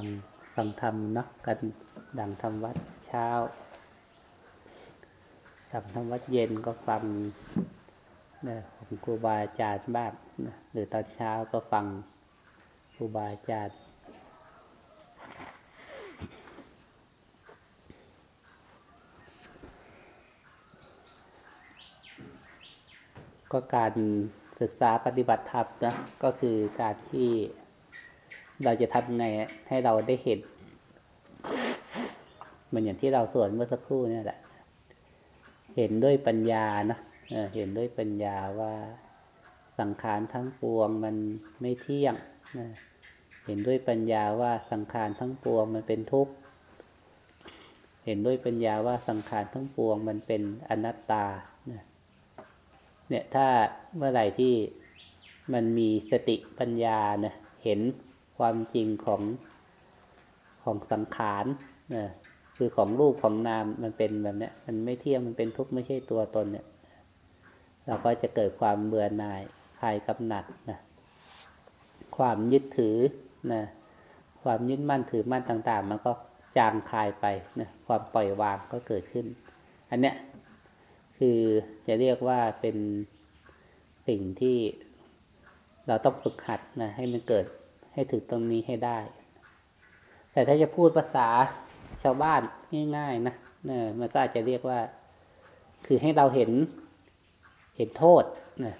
ฟังฟังธรรมเนาะกันดังธรรมวัดเช้าดังธรรมวัดเย็นก็ฟังนะของครูบาอาจารย์บ้างนะหรือตอนเช้าก็ฟังครูบาอาจารย์ก็การศึกษาปฏิบัติธรรมนะก็คือการที่ เราจะทำไงให้เราได้เห็นเหมันอย่างที่เราสวนเมื่อสักครู่เนี่ยแหละ เห็นด้วยปัญญานะเออเห็นด้วยปัญญาว่าสังขารทั้งปวงมันไม่เที่ยงนะเห็นด้วยปัญญาว่าสังขารทั้งปวงมันเป็นทุกข์ เห็นด้วยปัญญาว่าสังขารทั้งปวงมันเป็นอนัตตา เนี่ยถ้าเมื่อไหร่ที่มันมีสติปัญญาเนะเห็น ความจริงของของสังขารนะคือของรูปของนามมันเป็นแบบเนี้ย มันไม่เที่ยงมันเป็นทุกข์ไม่ใช่ตัวตนเนี่ย เราก็จะเกิดความเบื่อหน่ายคลายกำหนัดนะความยึดถือนะความยึดมั่นถือมั่นต่าง ๆ มันก็จางคลายไปนะความปล่อยวางก็เกิดขึ้น อันเนี้ยคือจะเรียกว่าเป็นสิ่งที่เราต้องฝึกหัดนะให้มันเกิด ให้ถึงตรงนี้ให้ได้ แต่ถ้าจะพูดภาษาชาวบ้านง่าย ๆ นะเนี่ยมันก็อาจจะเรียกว่า คือให้เราเห็น เห็นโทษนะ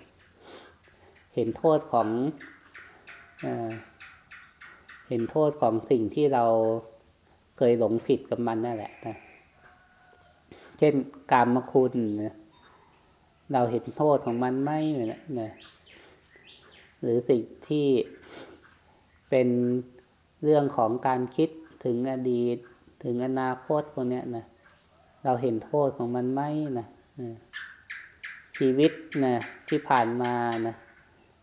เห็นโทษของเอเห็นโทษของสิ่งที่เราเคยหลงผิดกับมันนั่นแหละนะเช่นกามคุณนะเราเห็นโทษของมันไหมเนะนะหรือสิ่งที่ เป็นเรื่องของการคิดถึงอดีต ถึงอนาคตพวกเนี้ยนะเราเห็นโทษของมันไหมนะชีวิตนะที่ผ่านมานะ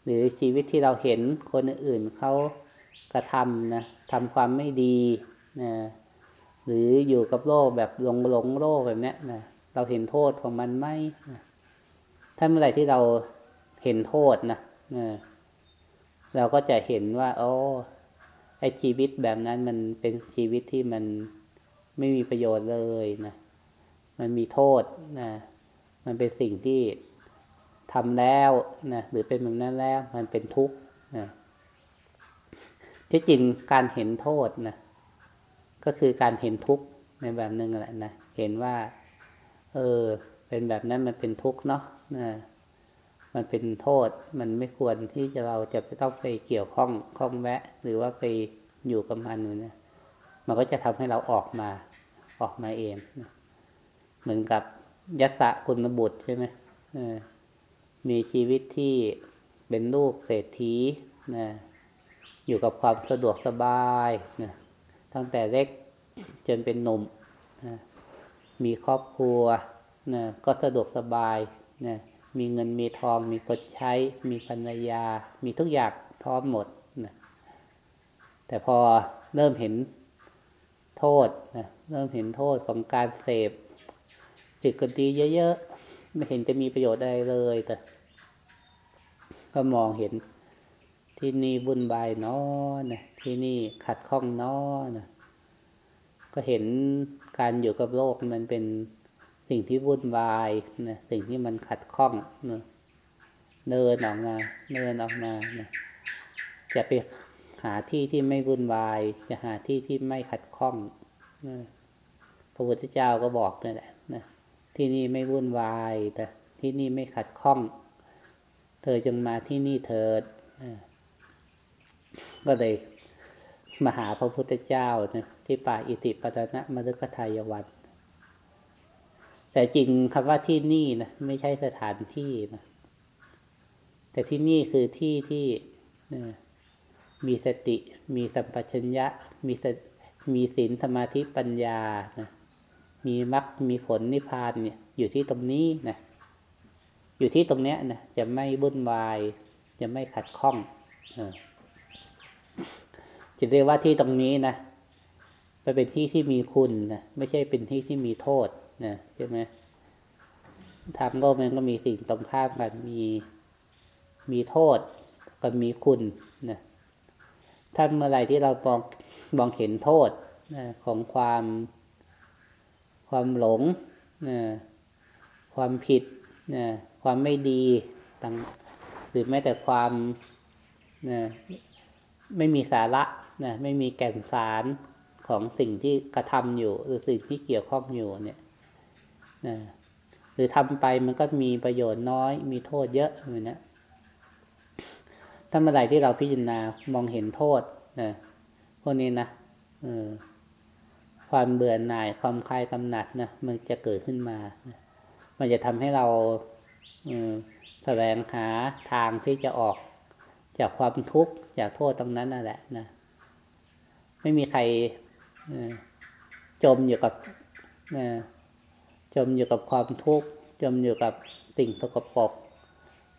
หรือชีวิตที่เราเห็นคนอื่นเขากระทำนะทำความไม่ดีนะหรืออยู่กับโลกแบบหลงหลงโลกแบบเนี้ยนะเราเห็นโทษของมันไหมนะถ้าเมื่อไหร่ที่เราเห็นโทษนะนะ เราก็จะเห็นว่า โอ้ไอชีวิตแบบนั้นมันเป็นชีวิตที่มันไม่มีประโยชน์เลยนะ มันมีโทษนะ มันเป็นสิ่งที่ทำแล้วนะหรือเป็นแบบนั้นแล้ว มันเป็นทุกข์นะที่จริงการเห็นโทษนะก็คือการเห็นทุกข์ในแบบหนึ่งแหละนะเห็นว่า เออ เป็นแบบนั้นมันเป็นทุกข์เนาะนะ มันเป็นโทษ มันไม่ควรที่จะเราจะต้องไปเกี่ยวข้องข้องแวะ หรือว่าไปอยู่กับมันนี่นะมันก็จะทำให้เราออกมา ออกมาเองเหมือนกับยัสะคุณบุตรใช่ไหมมีชีวิตที่เป็นลูกเศรษฐีนะอยู่กับความสะดวกสบายนะตั้งแต่เล็กจนเป็นหนุ่มนะมีครอบครัวนะก็สะดวกสบายนะ มีเงินมีทอง มีคนใช้ มีภรรยา มีทุกอย่างพร้อมหมดนะแต่พอเริ่มเห็นโทษนะเริ่มเห็นโทษของการเสพติดกันดีเยอะๆ ไม่เห็นจะมีประโยชน์อะไรเลยแต่ก็มองเห็นที่นี่วุ่นวายน้อนะที่นี่ขัดข้องน้อนะก็เห็นการอยู่กับโลกมันเป็น สิ่งที่วุ่นวายนะสิ่งที่มันขัดข้องนะเดินออกมา เดินออกมานะจะไปหาที่ที่ไม่วุ่นวาย จะหาที่ที่ไม่ขัดข้องนะพระพุทธเจ้าก็บอกนั่นแหละนะที่นี่ไม่วุ่นวายแต่ที่นี่ไม่ขัดข้อง เธอจึงมาที่นี่เถิดนะก็เลยมาหาพระพุทธเจ้านะที่ป่าอิติปตนะมฤคทายวัน แต่จริงคำว่าที่นี่นะไม่ใช่สถานที่นะแต่ที่นี่คือที่ที่นะมีสติ มีสัมปชัญญะ มีมีศีลสมาธิปัญญานะมีมรรคมีผลนิพพานเนี่ย อยู่ที่ตรงนี้นะอยู่ที่ตรงเนี้ยนะจะไม่บุ่นวาย จะไม่ขัดข้องเออจะเรียกว่าที่ตรงนี้นะไปเป็นที่ที่มีคุณนะไม่ใช่เป็นที่ที่มีโทษ นะใช่ไหมทางโลกมันก็มีสิ่งตรงข้ามกันมีมีโทษกับมีคุณนะถ้าเมื่อไหร่ที่เรามองมองเห็นโทษนะของความความหลงนะความผิดนะความไม่ดีต่างหรือแม้แต่ความนะไม่มีสาระนะไม่มีแก่นสารของสิ่งที่กระทำอยู่ หรือสิ่งที่เกี่ยวข้องอยู่เนี่ย หรือทำไปมันก็มีประโยชน์น้อย มีโทษเยอะเหมือนนี้ถ้าเมื่อไหร่ที่เราพิจารณามองเห็นโทษนะพวกนี้นะออความเบื่อหน่ายความคลายกำหนัดนะมันจะเกิดขึ้นมานะมันจะทำให้เราแสวงหาทางที่จะออกจากความทุกข์จากโทษตรงนั้นนั่นแหละนะไม่มีใครจมอยู่กับ จมอยู่กับความทุกข์จมอยู่กับสิ่งสกปรก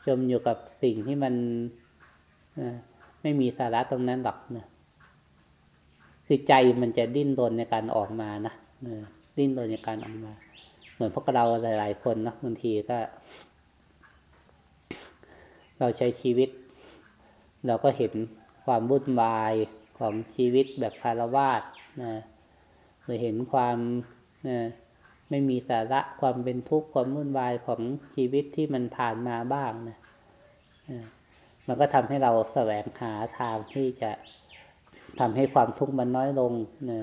จมอยู่กับสิ่งที่มันไม่มีสาระตรงนั้นหรอกนะคือใจมันจะดิ้นรนในการออกมานะดิ้นรนในการออกมา เหมือนพวกเราหลาย ๆ คนนะบางทีก็ เราใช้ชีวิต เราก็เห็นความวุ่นวายของชีวิตแบบคารวาสนะหรือเห็นความนะ ไม่มีสาระความเป็นทุกข์ความวุ่นวายของชีวิตที่มันผ่านมาบ้างนะมันก็ทำให้เราแสวงหาทางที่จะทำให้ความทุกข์มันน้อยลงนะ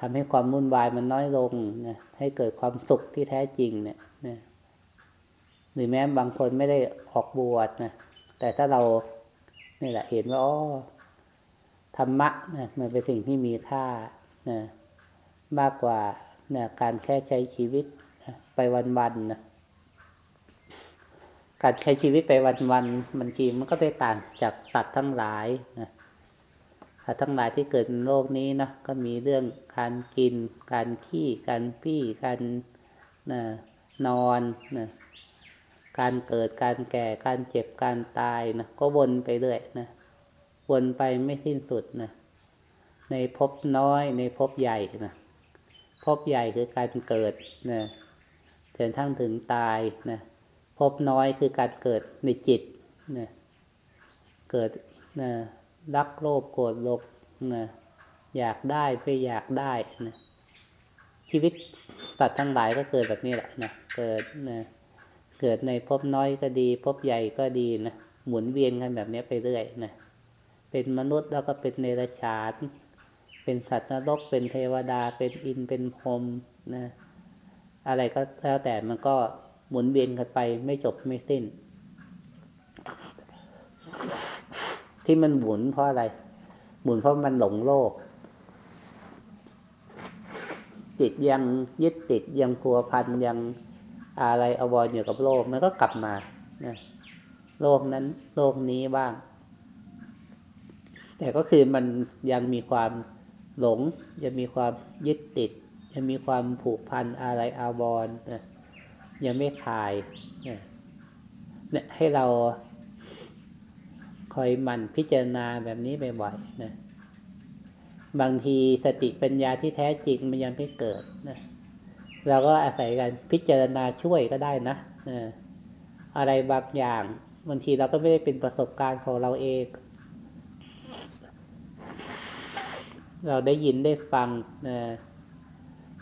ทำให้ความวุ่นวายมันน้อยลงนะให้เกิดความสุขที่แท้จริงเนี่ยนะหรือแม้บางคนไม่ได้ออกบวชนะแต่ถ้าเรานี่แหละเห็นว่าอ๋อธรรมะนะมันเป็นสิ่งที่มีค่านะมากกว่า นะการแค่ใช้ชีวิตไปวันๆนะการใช้ชีวิตไปวันๆบางทีมันก็ไปต่างจากสัตว์ทั้งหลายนะสัตว์ทั้งหลายที่เกิดในโลกนี้นะก็มีเรื่องการกิน การขี้การปี้การนะนอนนะการเกิดการแก่การเจ็บการตายนะก็วนไปเรื่อยนะวนไปไม่สิ้นสุดนะในภพน้อยในภพใหญ่นะ ภพใหญ่คือการเกิดนะจนทั้งถึงตายนะภพน้อยคือการเกิดในจิตนะเกิดนะรักโลภโกรธโลภนะอยากได้ไปอยากได้นะชีวิตสัตว์ทั้งหลายก็เกิดแบบนี้แหละนะเกิดนะเกิดในภพน้อยก็ดีภพใหญ่ก็ดีนะหมุนเวียนกันแบบนี้ไปเรื่อยนะเป็นมนุษย์แล้วก็เป็นเนรชาน เป็นสัตว์นรกเป็นเทวดา เป็นอินเป็นพรมนะ อะไรก็แล้วแต่มันก็หมุนเวียนกันไปไม่จบไม่สิ้น ที่มันหมุนเพราะอะไร หมุนเพราะมันหลงโลก จิตยังยึดติดยังพัวพันยังอะไรอวรอยู่กับโลกมันก็กลับมานะโลกนั้นโลกนี้บ้าง แต่ก็คือมันยังมีความ หลงยังมีความยึดติดยังมีความผูกพันอะไรอาวรนะยังไม่คลายเนี่ยให้เราคอยมันพิจารณาแบบนี้บ่อยๆนะบางทีสติปัญญาที่แท้จริงมันยังไม่เกิดนะเราก็อาศัยการพิจารณาช่วยก็ได้นะอะไรบางอย่างบางทีเราก็ไม่ได้เป็นประสบการณ์ของเราเอง เราได้ยินได้ฟังนะ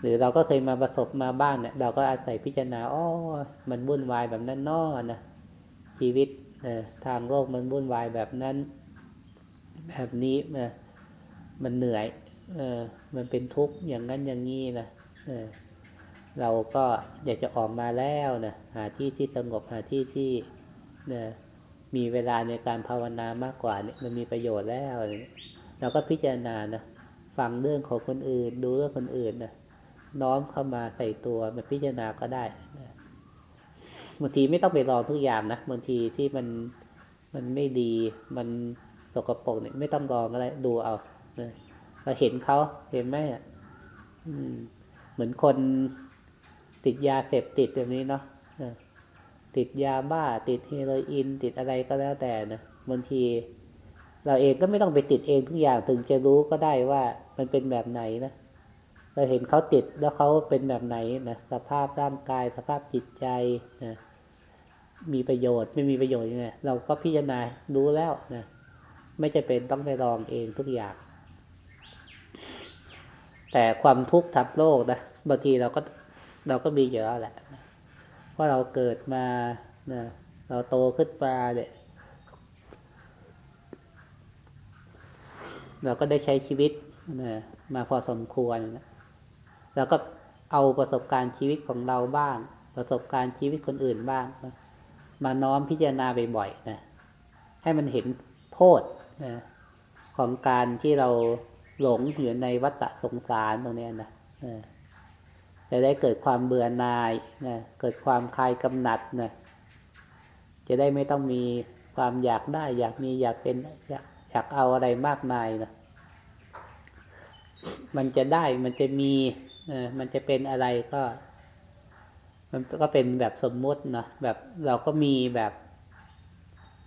หรือเราก็เคยมาประสบมาบ้างเนี่ยเราก็อาศัยพิจารณาอ๋อมันวุ่นวายแบบนั้นนอนะชีวิตทางโลกมันวุ่นวายแบบนั้น แบบนี้มันเหนื่อยเออมันเป็นทุกข์อย่างนั้นอย่างนี้นะเออเราก็อยากจะออกมาแล้วนะหาที่ที่สงบหาที่ที่มีเวลาในการภาวนามากกว่าเนี่ยมันมีประโยชน์แล้ว เราก็พิจารณานะ ฟังเรื่องของคนอื่น ดูเรื่องคนอื่นนะน้อมเข้ามาใส่ตัวมาพิจารณาก็ได้นะบางทีไม่ต้องไปรองทุกอย่างนะบางทีที่มันมันไม่ดี มันสกปรกเนี่ยไม่ต้องรองอะไรดูเอานะเราเห็นเขาเห็นไหมอะเหมือนคนติดยาเสพติดแบบนี้เนาะติดยาบ้า ติดเฮโรอีนติดอะไรก็แล้วแต่นะบางที เราเองก็ไม่ต้องไปติดเองทุกอย่างถึงจะรู้ก็ได้ว่ามันเป็นแบบไหนนะเราเห็นเขาติดแล้วเขาเป็นแบบไหนนะสภาพร่างกายสภาพจิตใจนะมีประโยชน์ไม่มีประโยชน์ยังไงเราก็พิจารณารู้แล้วนะไม่จะเป็นต้องไปลองเองทุกอย่าง แต่ความทุกข์ทับโลกนะบางทีเราก็เราก็มีเยอะแหละเพราะเราเกิดมานี่ยเราโตขึ้นมาเนี่ย เราก็ได้ใช้ชีวิตนะมาพอสมควรนะแล้วก็เอาประสบการณ์ชีวิตของเราบ้าง ประสบการณ์ชีวิตคนอื่นบ้างนะมาน้อมพิจารณาบ่อยๆนะให้มันเห็นโทษนะของการที่เราหลงอยู่ในวัฏสงสารตรงนี้นะจะได้เกิดความเบื่อหน่ายนะเกิดความคลายกำหนัดนะจะได้ไม่ต้องมีความอยากได้ อยากมีอยากเป็นอยาก อยากเอาอะไรมากมายนะมันจะได้มันจะมีเออมันจะเป็นอะไรก็ มันก็เป็นแบบสมมตินะแบบเราก็มีแบบ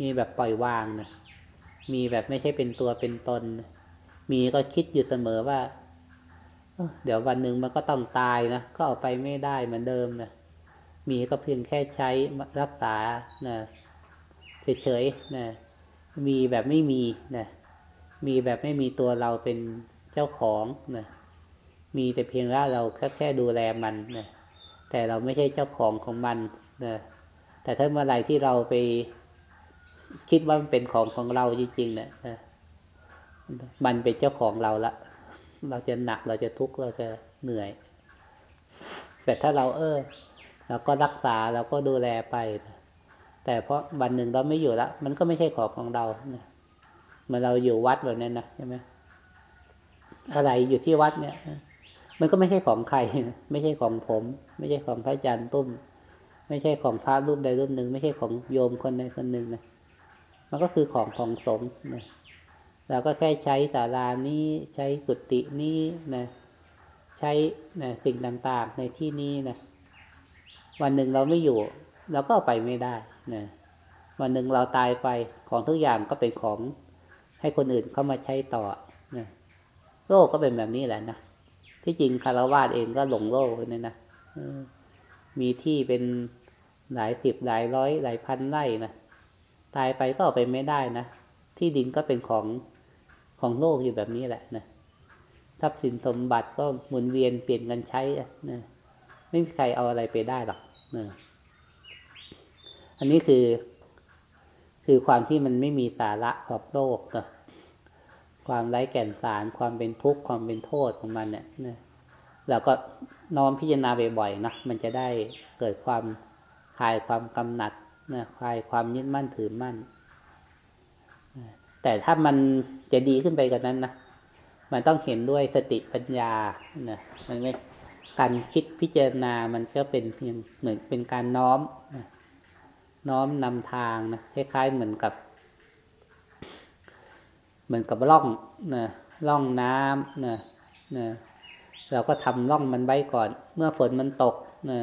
มีแบบปล่อยวางนะมีแบบไม่ใช่เป็นตัวเป็นตน มีก็คิดอยู่เสมอว่าเดี๋ยววันหนึ่งมันก็ต้องตายนะก็เอาไปไม่ได้เหมือนเดิมนะมีก็เพียงแค่ใช้รักษานะเฉยๆนะ มีแบบไม่มีนะมีแบบไม่มีตัวเราเป็นเจ้าของนะมีแต่เพียงว่าเราแค่แค่ดูแลมันนะแต่เราไม่ใช่เจ้าของของมันนะแต่ถ้าเมื่อไหร่ที่เราไปคิดว่ามันเป็นของของเราจริงๆเนะี่ยมันเป็นเจ้าของเราละ เราจะหนักเราจะทุกข์เราจะเหนื่อย แต่ถ้าเราเออเราก็รักษาเราก็ดูแลไป แต่เพราะวันหนึ่งเราไม่อยู่ละมันก็ไม่ใช่ของของเราเนี่ยเมื่อเราอยู่วัดแบบนั้นนะใช่ไหมอะไรอยู่ที่วัดเนี่ย มันก็ไม่ใช่ของใคร ไม่ใช่ของผม ไม่ใช่ของพระอาจารย์ตุ้ม ไม่ใช่ของพระรูปใดรูปหนึ่ง ไม่ใช่ของโยมคนใดคนหนึ่งนะมันก็คือของของสงฆ์นะเราก็แค่ใช้ศาลานี้ใช้กุฏินี้นะใช้นะสิ่งต่างๆในที่นี้นะวันหนึ่งเราไม่อยู่ เราก็ไปไม่ได้นะวันหนึ่งเราตายไปของทุกอย่างก็เป็นของให้คนอื่นเข้ามาใช้ต่อนะโลกก็เป็นแบบนี้แหละนะที่จริงคารวาสเองก็หลงโลกเลยนะมีที่เป็นหลายสิบหลายร้อยหลายพันไร่นะตายไปก็เอาไปไม่ได้นะที่ดินก็เป็นของของโลกอยู่แบบนี้แหละนะทรัพย์สินสมบัติก็หมุนเวียนเปลี่ยนกันใช้นะไม่มีใครเอาอะไรไปได้หรอกนะ อันนี้คือ คือความที่มันไม่มีสาระของโลกนะความไร้แก่นสาร ความเป็นทุกข์ความเป็นโทษของมันเนี่ยนะเราก็น้อมพิจารณาบ่อยๆนะมันจะได้เกิดความคลายความกำหนัดนะคลายความยึดมั่นถือมั่น แต่ถ้ามันจะดีขึ้นไปกว่านั้นนะมันต้องเห็นด้วยสติปัญญานะมันไม่การคิดพิจารณามันก็เป็นเพียงเหมือนเป็นการน้อมนะ น้อมนำทางนะคล้ายๆเหมือนกับ เหมือนกับร่องนะร่องน้ำนะนะเราก็ทำร่องมันไว้ก่อน เมื่อฝนมันตกนะ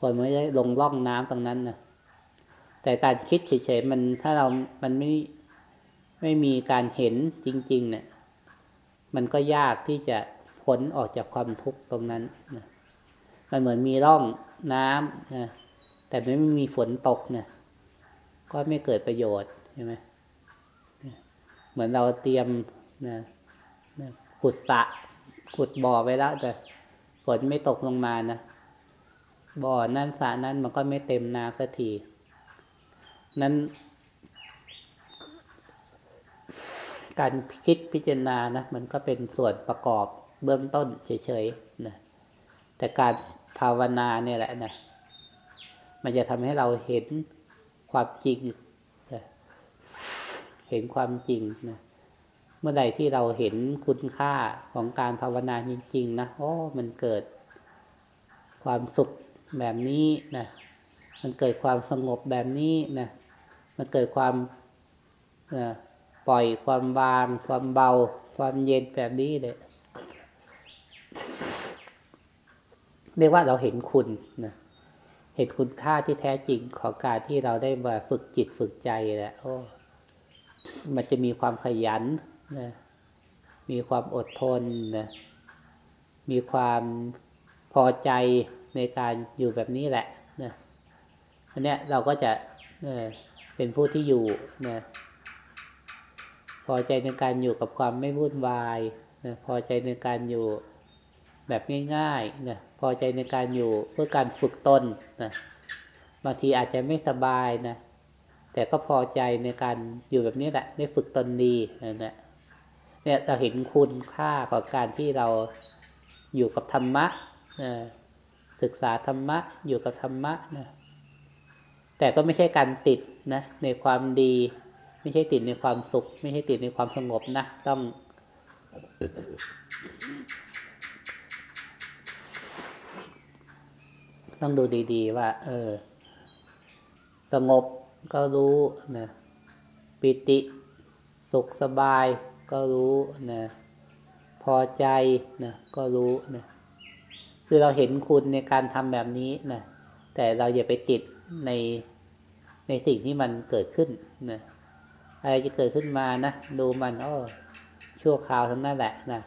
ฝนไม่ได้ลงร่องน้ำตรงนั้นนะแต่การคิดเฉยๆมันถ้าเรา มันไม่ไม่มีการเห็นจริง ๆ เนี่ย มันก็ยากที่จะพ้นออกจากความทุกข์ตรงนั้นนะมันเหมือนมีร่องน้ำนะ แต่ไม่มีฝนตกเนี่ย ก็ไม่เกิดประโยชน์ใช่ไหมเหมือนเราเตรียมนะขุดสะขุดบ่อไว้แล้วแต่ฝนไม่ตกลงมานะบ่อนั้นสระนั้นมันก็ไม่เต็มนาสักที นั้น การคิดพิจารณานะมันก็เป็นส่วนประกอบเบื้องต้นเฉยๆนะแต่การภาวนาเนี่ยแหละนะ มันจะทำให้เราเห็นความจริง เห็นความจริงนะเมื่อใดที่เราเห็นคุณค่าของการภาวนาจริง ๆ นะโอ้มันเกิดความสุขแบบนี้นะมันเกิดความสงบแบบนี้นะมันเกิดความปล่อยความบาง ความเบา ความเย็นแบบนี้เลยเรียกว่าเราเห็นคุณนะ เห็นคุณค่าที่แท้จริงของการที่เราได้มาฝึกจิตฝึกใจแหละโอ้มันจะมีความขยันนะมีความอดทนนะมีความพอใจในการอยู่แบบนี้แหละนะอันเนี้ยเราก็จะเเป็นผู้ที่อยู่นะพอใจในการอยู่กับความไม่วุ่นวายนะพอใจในการอยู่แบบง่ายๆนะ พอใจในการอยู่เพื่อการฝึกตนนะบางทีอาจจะไม่สบายนะแต่ก็พอใจในการอยู่แบบนี้แหละได้ฝึกตนดีนะเนี่ยเนี่ยเราเห็นคุณค่าของการที่เราอยู่กับธรรมะนะศึกษาธรรมะ อยู่กับธรรมะนะแต่ก็ไม่ใช่การติดนะในความดี ไม่ใช่ติดในความสุข ไม่ใช่ติดในความสงบนะต้อง ต้องดูดีๆ ว่า เออ สงบก็รู้นะปิติสุขสบายก็รู้นะพอใจนะก็รู้นะคือเราเห็นคุณในการทำแบบนี้นะแต่เราอย่าไปติดในในสิ่งที่มันเกิดขึ้นนะอะไรจะเกิดขึ้นมานะดูมันอ้อชั่วคราวทั้งนั้นแหละนะ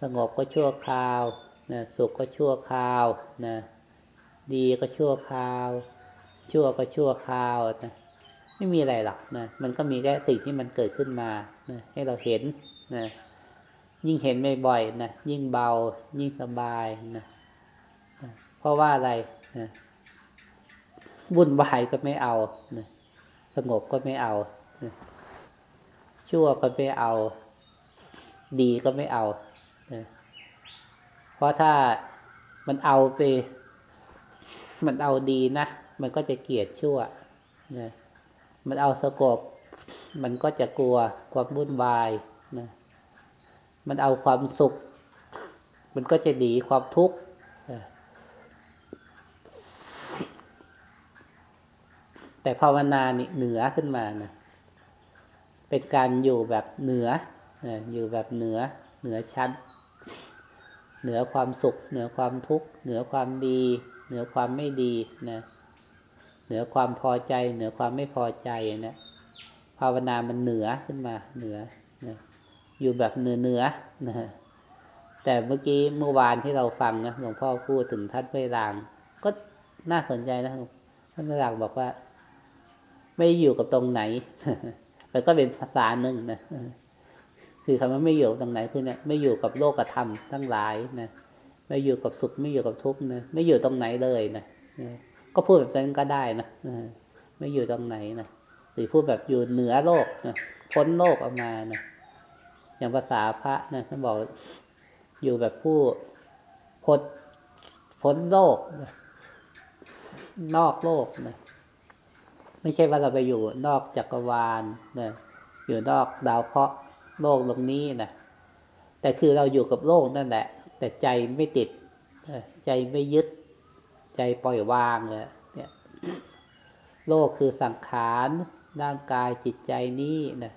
สงบก็ชั่วคราวนะสุขก็ชั่วคราวนะ ดีก็ชั่วคราว ชั่วก็ชั่วคราวนะไม่มีอะไรหรอกนะมันก็มีแค่สิ่งที่มันเกิดขึ้นมานะให้เราเห็นนะยิ่งเห็นบ่อยๆนะยิ่งเบา ยิ่งสบายนะเพราะว่าอะไรนะวุ่นวายก็ไม่เอานะสงบก็ไม่เอานะชั่วก็ไม่เอา ดีก็ไม่เอานะเพราะถ้ามันเอาไป มันเอาดีนะ มันก็จะเกลียดชั่วนะมันเอาสงบมันก็จะกลัวความวุ่นวายนะมันเอาความสุข มันก็จะหนีความทุกข์แต่ภาวนานี่เหนือขึ้นมานะเป็นการอยู่แบบเหนืออยู่แบบเหนือ เหนือชั้น เหนือความสุข เหนือความทุกข์ เหนือความดี เหนือความไม่ดีนะเหนือความพอใจ เหนือความไม่พอใจนะภาวนามันเหนือขึ้นมาเหนือนะอยู่แบบเหนือเหนือนะแต่เมื่อกี้เมื่อวานที่เราฟังนะหลวงพ่อพูดถึงท่านเวราง ก็น่าสนใจนะท่านเวรางบอกว่า ไม่อยู่กับตรงไหนแต่ก็เป็นภาษาหนึ่งนะคือคำว่าไม่อยู่ตรงไหนคือเนี่ยไม่อยู่กับโลกธรรมทั้งหลายนะ ไม่อยู่กับสุขไม่อยู่กับทุกข์นะไม่อยู่ตรงไหนเลยนะก็พูดแบบนั้นก็ได้นะไม่อยู่ตรงไหนนะหรือพูดแบบอยู่เหนือโลกนะพ้นโลกออกมานะอย่างภาษาพระนะท่านบอกอยู่แบบผู้พ้นพ้นโลกนะนอกโลกนะไม่ใช่ว่าเราไปอยู่นอกจักรวาลนะอยู่นอกดาวเคราะห์โลกตรงนี้นะแต่คือเราอยู่กับโลกนั่นแหละ แต่ใจไม่ติดใจไม่ยึด ใจปล่อยวางเลยเนี่ย โลกคือสังขารร่างกายจิตใจนี้นะ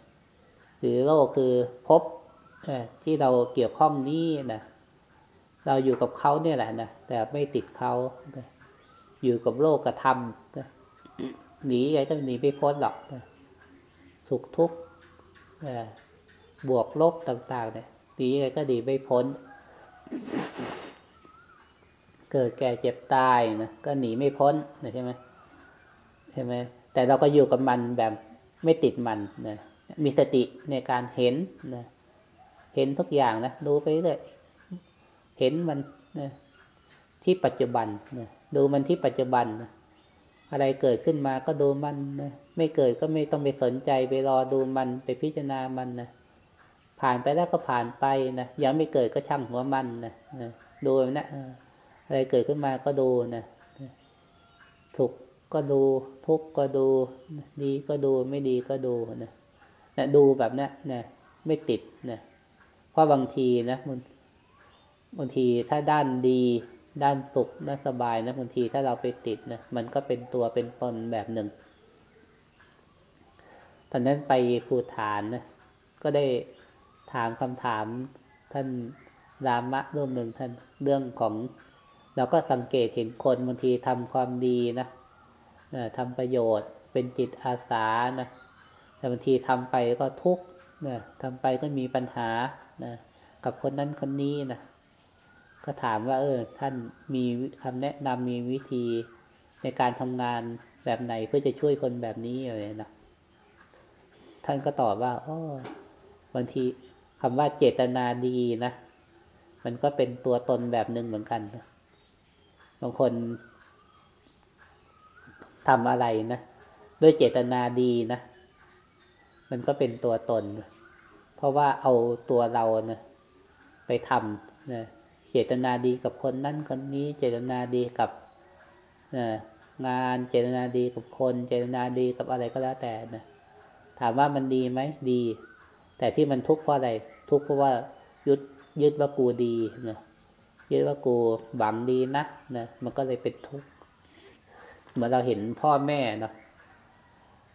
หรือโลกคือพบที่เราเกี่ยวข้องนี้นะเราอยู่กับเขาเนี่ยแหละนะแต่ไม่ติดเขาอยู่กับโลกกระทำหนีไงก็หนีไม่พ้นหรอกสุขทุกข์บวกลบต่าง ๆ เนี่ยหนีไงก็ดีไม่พ้น เกิดแก่เจ็บตายนะก็หนีไม่พ้นนะใช่ไหมใช่ไหมแต่เราก็อยู่กับมันแบบไม่ติดมันนะมีสติในการเห็นนะเห็นทุกอย่างนะดูไปเรื่อยเห็นมันนะที่ปัจจุบันนะดูมันที่ปัจจุบันนะอะไรเกิดขึ้นมาก็ดูมันนะไม่เกิดก็ไม่ต้องไปสนใจไปรอดูมันไปพิจารณามันนะ ผ่านไปแล้วก็ผ่านไปนะยังไม่เกิดก็ช่างหัวมันนะดูนะอะไรเกิดขึ้นมาก็ดูนะถูกก็ดู ทุกก็ดู ดีก็ดูไม่ดีก็ดูนะนะดูแบบนี้นะไม่ติดนะเพราะบางทีนะมันบางทีถ้าด้านดี ด้านสุขด้านสบายนะบางทีถ้าเราไปติดนะมันก็เป็นตัวเป็นตนแบบหนึ่งตอนนั้นไปภูฐานนะก็ได้ ถามคำถามท่านรามะร่วมหนึ่งท่านเรื่องของ เราก็สังเกตเห็นคนบางทีทำความดีนะทำประโยชน์เป็นจิตอาสานะแต่บางทีทำไปก็ทุกข์นะทำไปก็มีปัญหานะกับคนนั้นคนนี้นะก็ถามว่า เออ ท่านมีคำแนะนำมีวิธีในการทำงานแบบไหนเพื่อจะช่วยคนแบบนี้อะไรนะท่านก็ตอบว่าอ๋อบางที คำว่าเจตนาดีนะ มันก็เป็นตัวตนแบบหนึ่งเหมือนกัน บางคนทำอะไรนะด้วยเจตนาดีนะ มันก็เป็นตัวตน เพราะว่าเอาตัวเรานะไปทำนะเจตนาดีกับคนนั้นคนนี้ เจตนาดีกับนะงานเจตนาดีกับคน เจตนาดีกับอะไรก็แล้วแต่นะถามว่ามันดีไหมดี แต่ที่มันทุกข์เพราะอะไร ทุกข์เพราะว่ายึดยึดว่ากูดีนะยึดว่ากูหวังดีนะนะมันก็เลยเป็นทุกข์เหมือนเราเห็นพ่อแม่เนาะ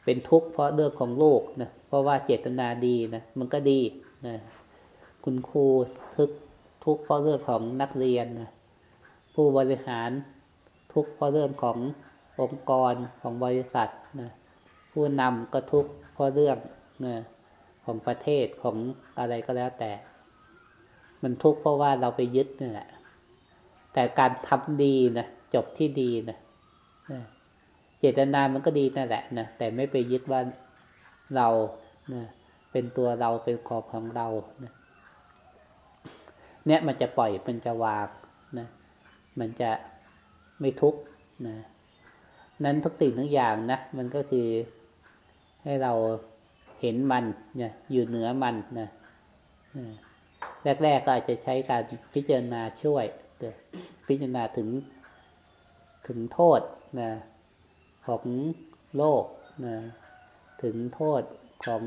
เป็นทุกข์เพราะเรื่องของลูกนะเพราะว่าเจตนาดีนะมันก็ดีนะคุณครูทุกทุกข์เพราะเรื่องของนักเรียนนะผู้บริหารทุกข์เพราะเรื่องขององค์กรของบริษัทนะผู้นำก็ทุกข์เพราะเรื่องนะ ของประเทศของอะไรก็แล้วแต่ มันทุกข์เพราะว่าเราไปยึดนี่แหละ แต่การทำดีนะจบที่ดีนะเจตนามันก็ดีนั่นแหละนะแต่ไม่ไปยึดว่าเรานะเป็นตัวเราเป็นขอบของเรานะเนี่ยมันจะปล่อยมันจะวางนะมันจะไม่ทุกข์นะนั้นทุกสิ่งทุกอย่างนะมันก็คือให้เรา เห็นมันเนี่ยอยู่เหนือมันนะแรกๆก็อาจจะใช้การพิจารณาช่วยพิจารณาถึงถึงโทษนะของโลกนะถึงโทษของ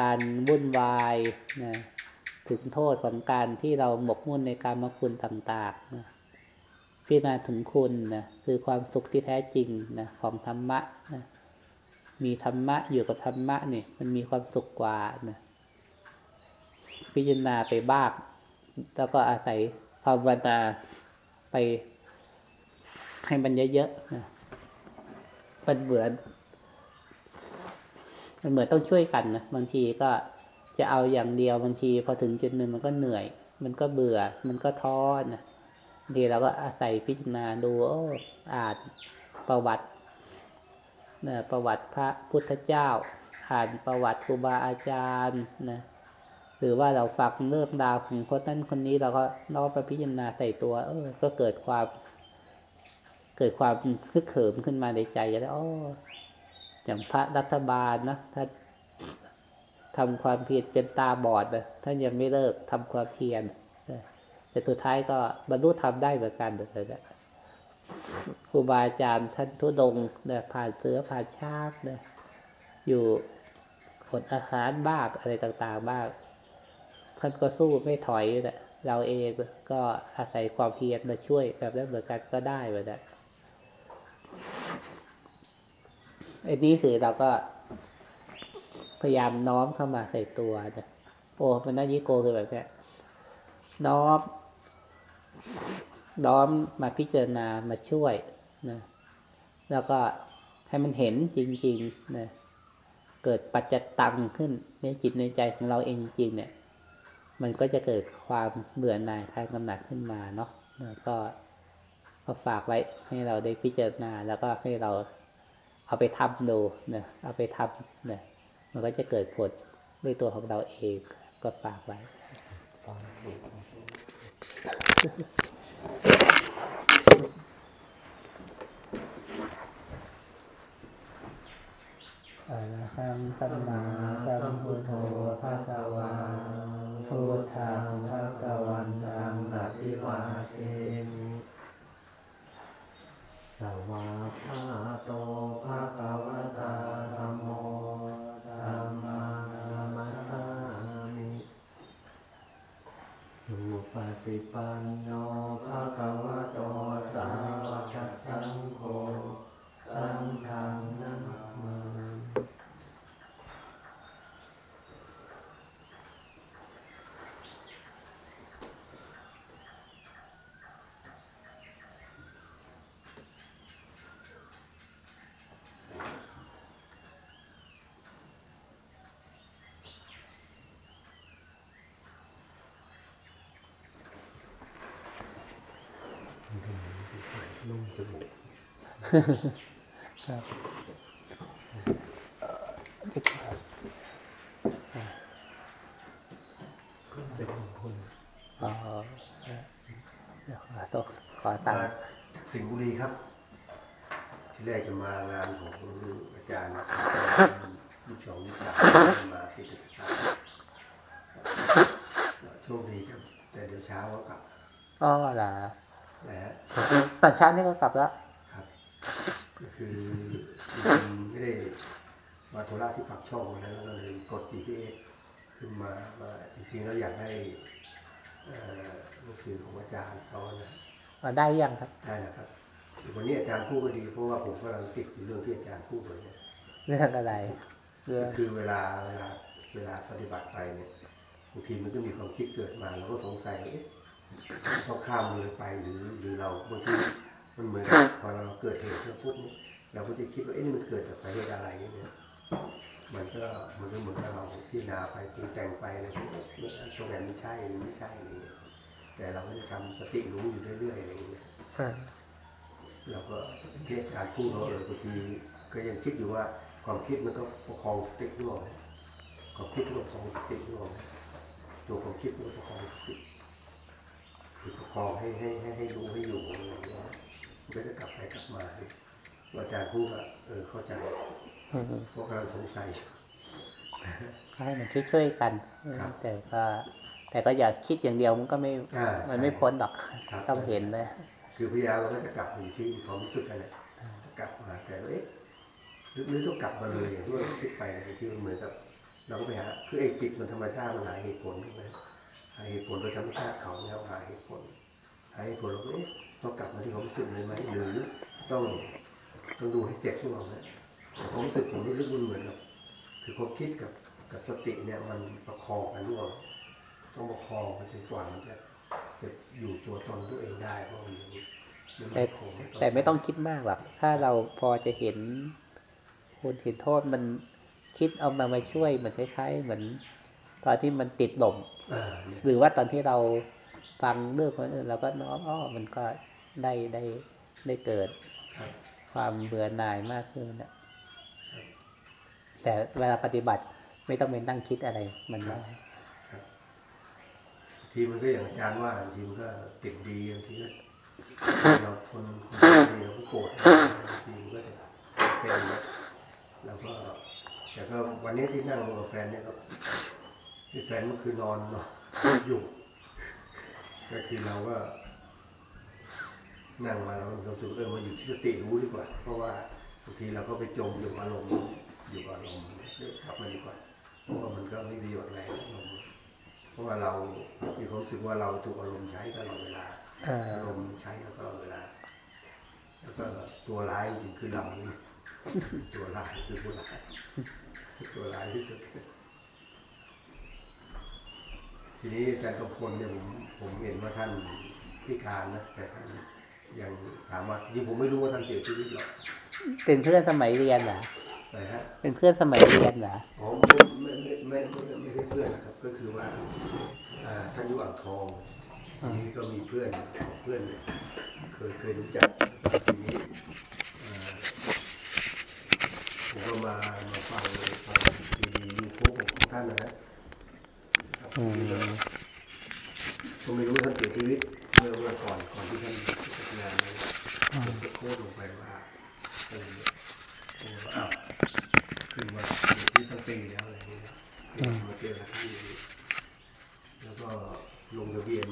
การวุ่นวายนะถึงโทษของการที่เราหมกมุ่นในการมคุณต่างๆนะพิจารณาถึงคุณนะคือความสุขที่แท้จริงนะของธรรมะนะ มีธรรมะอยู่กับธรรมะเนี่ย มันมีความสุขกว่านะพิจารณาไปบ้างแล้วก็อาศัยภาวนาไปให้มันเยอะๆนะมันเหมือนมันเหมือนต้องช่วยกันนะบางทีก็จะเอาอย่างเดียวบางทีพอถึงจุดหนึ่งมันก็เหนื่อย มันก็เบื่อ มันก็ท้อนะดีเราก็อาศัยพิจารณาดูโอ้อ่านประวัติ นะประวัติพระพุทธเจ้า อ่านประวัติครูบาอาจารย์นะหรือว่าเราฟังเรื่องราวของคนนั้นคนนี้เราก็เราก็ไปพิจารณาใส่ตัว เออ ก็เกิดความ เกิดความคึกเขิมขึ้นมาในใจแล้วอ๋ออย่างพระรัฐบาลนะถ้านทำความเพียรเป็นตาบอดนะท่านยังไม่เลิกทำความเพียรแต่สุดท้ายก็บรรลุธรรมได้เหมือนกันเลยนะ ครูบาอาจารย์ท่านทุดงเนี่ยผ่านเสือผ่านชาติเนี่ยอยู่ผลอาหารบ้างอะไรต่างๆบ้างท่านก็สู้ไม่ถอยแหละเราเองก็อาศัยความเพียรมาช่วยแบบนั้นเหมือนกันก็ได้เหมือนกันไอ้นี้คือเราก็พยายามน้อมเข้ามาใส่ตัวนะโอ้มันน่ายิ่โกคือแบบนี้น้อม น้อมมาพิจารณามาช่วยนะแล้วก็ให้มันเห็นจริงๆนะเกิดปัจจตังขึ้นในจิตในใจของเราเองจริงเนี่ย มันก็จะเกิดความเบื่อหน่ายคลายกำหนัดขึ้นมาเนาะแล้วก็ก็ฝากไว้ให้เราได้พิจารณา แล้วก็ให้เราเอาไปทำดูนะเอาไปทำนะมันก็จะเกิดผลด้วยตัวของเราเองก็ฝากไว้ อะระหังสัมมาสัมพุทโธภะคะวาพุทธังภะคะวันตังอะภิวาเทมิสวาคาโตภะคะวะตา ปฏิปันโนภะคะวะโตสาวกสังโฆสังฆัง เซียสิงบุรีครับ ที่แรกจะมางานของอาจารย์ลูกสองลูกสามมาติดสตาโชคดีครับแต่เดี๋ยวเช้าก็กลับอ๋อเหรอนะฮตอนเช้านี่ก็กลับแล้ว มาโทรราที่ปักช่องวันนั้นแล้วก็เลยกด GPS ขึ้นมามาจริงๆแล้วอยากได้เอ่อหนังสือของอาจารย์เขานะอ๋อได้ยังครับ ได้นะครับวันนี้อาจารย์พูดก็ดีเพราะว่าผมกำลังติดอยู่เรื่องที่อาจารย์พูดเลยเนี่ยเรื่องอะไรเรื่องคือเวลาเวลาเวลาปฏิบัติไปเนี่ยบางทีมันก็มีความคิดเกิดมาเราก็สงสัยว่าเอ๊ะเราข้ามมันเลยไปหรือหรือเราบางทีมันเหมือนกับพอเราเกิดเหตุเราพูดเนี่ยเราก็จะคิดว่าเอ๊ะนี่มันเกิดจากสาเหตุอะไรเนี่ย มันก็มันก็เหมือนกับเราพิจารณาไปปรุงแต่งไปอะไรอย่างเงี้ยตรงไหนไม่ใช่ไม่ใช่อะไรอย่างเงี้ยแต่เราก็จะทำสติรู้อยู่เรื่อยๆอะไรอย่างเงี้ยอ่าเราก็ที่อาจารย์พูดเราเออบางทีก็ยังคิดอยู่ว่าความคิดมันก็ประคองสติร่วมความคิดมันก็ประคองสติร่วมตัวความคิดมันก็ประคองสติคือประคองให้ให้ให้ให้รู้ให้อยู่อะไรอย่างเงี้ยมันก็จะกลับไปกลับมาอาจารย์พูดอะเออเข้าใจ อืมเพราะกำลังสงสัยให้มันช่วยๆกันครับแต่ก็แต่ก็อย่าคิดอย่างเดียวมันก็ไม่อ่ามันไม่พ้นหรอกครับต้องเห็นเลยคือพยายามเราก็จะกลับอยู่ที่ความรู้สึกกันแหละกลับมาแต่ว่าเอ๊ะหรือหรือต้องกลับมาเลยอย่างที่เราคิดไปบางทีมันเหมือนกับเราก็ไปหาคือไอ้จิตมันธรรมชาติมันหาเหตุผลใช่ไหมหาเหตุผลโดยธรรมชาติเขาเนี่ยหาเหตุผลหาเหตุผลเราก็เอ๊ะต้องกลับมาที่ความรู้สึกเลยไหมหรือต้องต้องดูให้เสร็จทุกอย่างนะ แต่ความรู้สึกผมรู้สึกมันเหมือนกับคือความคิดกับกับสติเนี่ยมันประคองกันด้วยต้องประคองมันจนกว่ามันจะจะอยู่ตัวตนตัวเองได้เพราะมันมันแต่คงแต่ไม่ต้องคิดมากหรอกถ้าเราพอจะเห็นคุณเห็นโทษมันคิดเอามามาช่วยเหมือนคล้ายๆ เหมือน ตอนที่มันติดหลมอ่าเนี่ยหรือว่าตอนที่เราฟังเรื่องคนอื่นเราก็น้อมอ้อมันก็ได้ได้ได้เกิดครับความเบื่อหน่ายมากขึ้นนะ แต่เวลาปฏิบัติไม่ต้องไปนั่งคิดอะไรมันได้บางทีมันก็อย่างอาจารย์ว่าบางทีมันก็ติดดีบางทีก็เราคนคนดีเราก็โกรธบางทีมันก็จะเป็นแล้วก็แต่ก็วันนี้ที่นั่งกับแฟนเนี่ยก็ที่แฟนเมื่อคืนนอนนอนอยู่ ก็คือเราก็นั่งมาเราเราสึกเออมาอยู่ที่สติรู้ดีกว่า เพราะว่าบางทีเราก็ไปจมอยู่อารมณ์ อยู่กับอารมณ์เดี๋ยวกลับมาดีกว่าเพราะว่ามันก็ไม่ประโยชน์อะไรอารมเพราะว่าเรามีความรู้สึกว่าเราถูกอารมณ์ใช้ตลอดเวลาอารมณ์ใช้ตลอดเวลา แล้วก็ตัวร้ายจริงคือเราตัวร้ายคือผู้ร้ายตัวร้ายที่สุดทีนี้อาจารย์กำพลเนี่ยผมผมเห็นว่าท่านพิการนะแต่ท่านยังสามารถจริงผมไม่รู้ว่าท่านเสียชีวิตหรอกเป็นเพื่อนสมัยเรียนเหรอแต่ฮะ เป็นเพื่อนสมัยเรียนเหรออ๋อไม่ไม่ไม่ไม่ไม่ไม่ใช่เพื่อนนะครับ ก็คือว่าอ่าท่านอยู่อ่างทองทีนี้ก็มีเพื่อนเพื่อนเนี่ยเคยเคยรู้จักทีนี้อ่าผมก็มามาฟังฟังซีดียูทูบของท่านนะฮะครับอืมก็ไม่รู้ท่านเสียชีวิตเมื่อเมื่อก่อนก่อนที่ท่านจะทำงานเลยผมก็โค้ดลงไปว่าอะไรเนี่ยผมก็อ้าว คือมาเสียชีวิตตั้งปีแล้วอะไรอย่างเงี้ยมาเจอที่แล้วก็ลงทะเบียน